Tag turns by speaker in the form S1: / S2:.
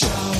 S1: Show.